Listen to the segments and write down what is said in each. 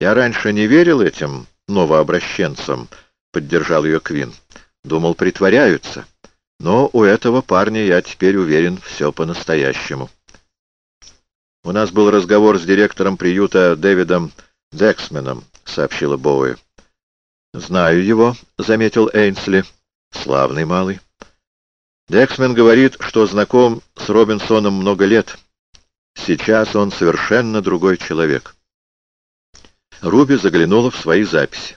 Я раньше не верил этим новообращенцам, — поддержал ее Квин. Думал, притворяются. Но у этого парня, я теперь уверен, все по-настоящему. У нас был разговор с директором приюта Дэвидом Дексменом, — сообщила Боуи. «Знаю его», — заметил Эйнсли. «Славный малый». Дексмен говорит, что знаком с Робинсоном много лет. Сейчас он совершенно другой человек. Руби заглянула в свои записи.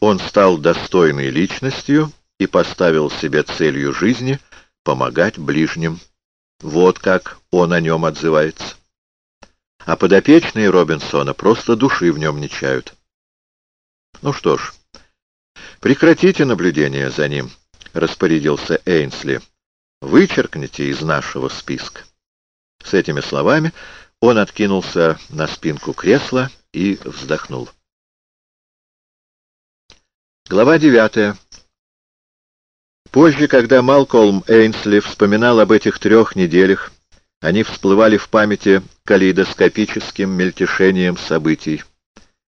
Он стал достойной личностью и поставил себе целью жизни помогать ближним. Вот как он о нем отзывается. А подопечные Робинсона просто души в нем не чают. Ну что ж, прекратите наблюдение за ним. — распорядился Эйнсли. «Вычеркните из нашего списка». С этими словами он откинулся на спинку кресла и вздохнул. Глава девятая. Позже, когда Малкольм Эйнсли вспоминал об этих трех неделях, они всплывали в памяти калейдоскопическим мельтешением событий.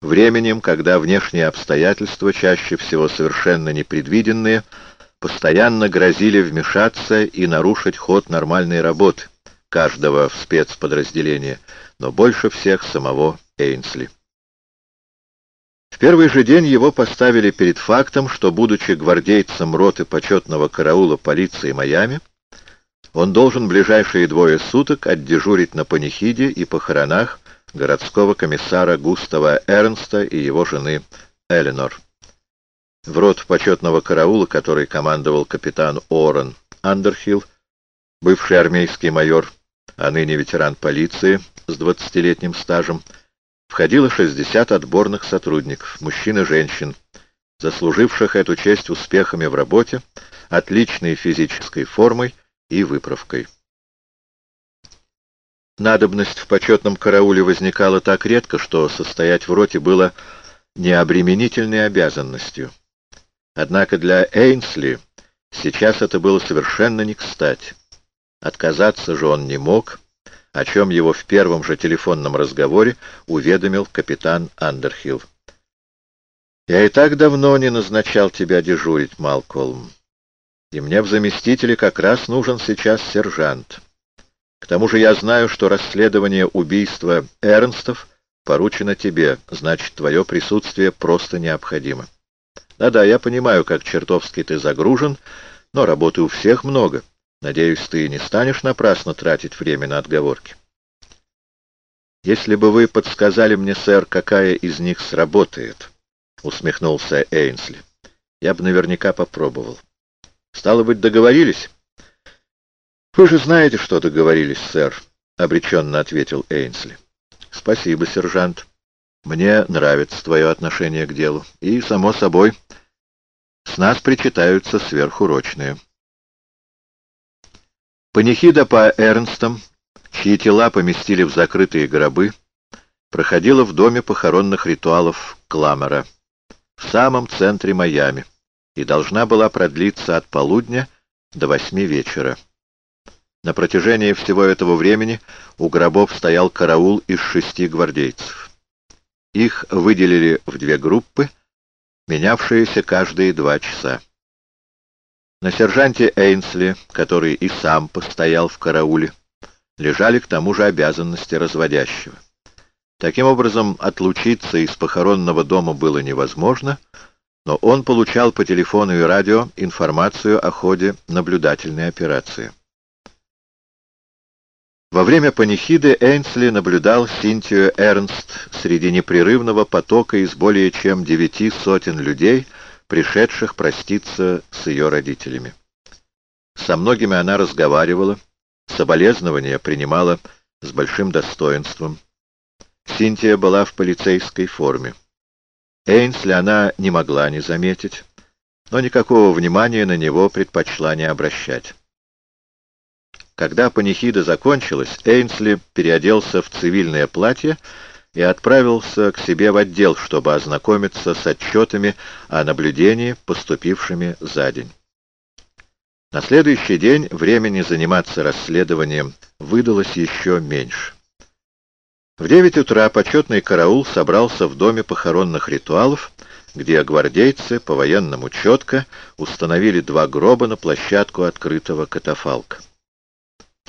Временем, когда внешние обстоятельства, чаще всего совершенно непредвиденные, — постоянно грозили вмешаться и нарушить ход нормальной работы каждого в спецподразделении, но больше всех самого Эйнсли. В первый же день его поставили перед фактом, что, будучи гвардейцем роты почетного караула полиции Майами, он должен ближайшие двое суток отдежурить на панихиде и похоронах городского комиссара Густава Эрнста и его жены Эленор. В рот почетного караула, который командовал капитан Орен Андерхилл, бывший армейский майор, а ныне ветеран полиции с двадцатилетним стажем, входило 60 отборных сотрудников, мужчин и женщин, заслуживших эту честь успехами в работе, отличной физической формой и выправкой. Надобность в почетном карауле возникала так редко, что состоять в роте было необременительной обязанностью. Однако для Эйнсли сейчас это было совершенно не кстати. Отказаться же он не мог, о чем его в первом же телефонном разговоре уведомил капитан Андерхилл. «Я и так давно не назначал тебя дежурить, Малкольм, и мне в заместителе как раз нужен сейчас сержант. К тому же я знаю, что расследование убийства Эрнстов поручено тебе, значит, твое присутствие просто необходимо». Да-да, я понимаю, как чертовски ты загружен, но работы у всех много. Надеюсь, ты не станешь напрасно тратить время на отговорки. Если бы вы подсказали мне, сэр, какая из них сработает, — усмехнулся Эйнсли, — я бы наверняка попробовал. Стало быть, договорились? Вы же знаете, что договорились, сэр, — обреченно ответил Эйнсли. Спасибо, сержант. Мне нравится твое отношение к делу. И, само собой, с нас причитаются сверхурочные. Панихида по Эрнстам, чьи тела поместили в закрытые гробы, проходила в доме похоронных ритуалов Кламера, в самом центре Майами, и должна была продлиться от полудня до восьми вечера. На протяжении всего этого времени у гробов стоял караул из шести гвардейцев. Их выделили в две группы, менявшиеся каждые два часа. На сержанте Эйнсли, который и сам постоял в карауле, лежали к тому же обязанности разводящего. Таким образом, отлучиться из похоронного дома было невозможно, но он получал по телефону и радио информацию о ходе наблюдательной операции. Во время панихиды Эйнсли наблюдал Синтию Эрнст среди непрерывного потока из более чем девяти сотен людей, пришедших проститься с ее родителями. Со многими она разговаривала, соболезнования принимала с большим достоинством. Синтия была в полицейской форме. Эйнсли она не могла не заметить, но никакого внимания на него предпочла не обращать. Когда панихида закончилась, Эйнсли переоделся в цивильное платье и отправился к себе в отдел, чтобы ознакомиться с отчетами о наблюдении, поступившими за день. На следующий день времени заниматься расследованием выдалось еще меньше. В девять утра почетный караул собрался в доме похоронных ритуалов, где гвардейцы по-военному четко установили два гроба на площадку открытого катафалка.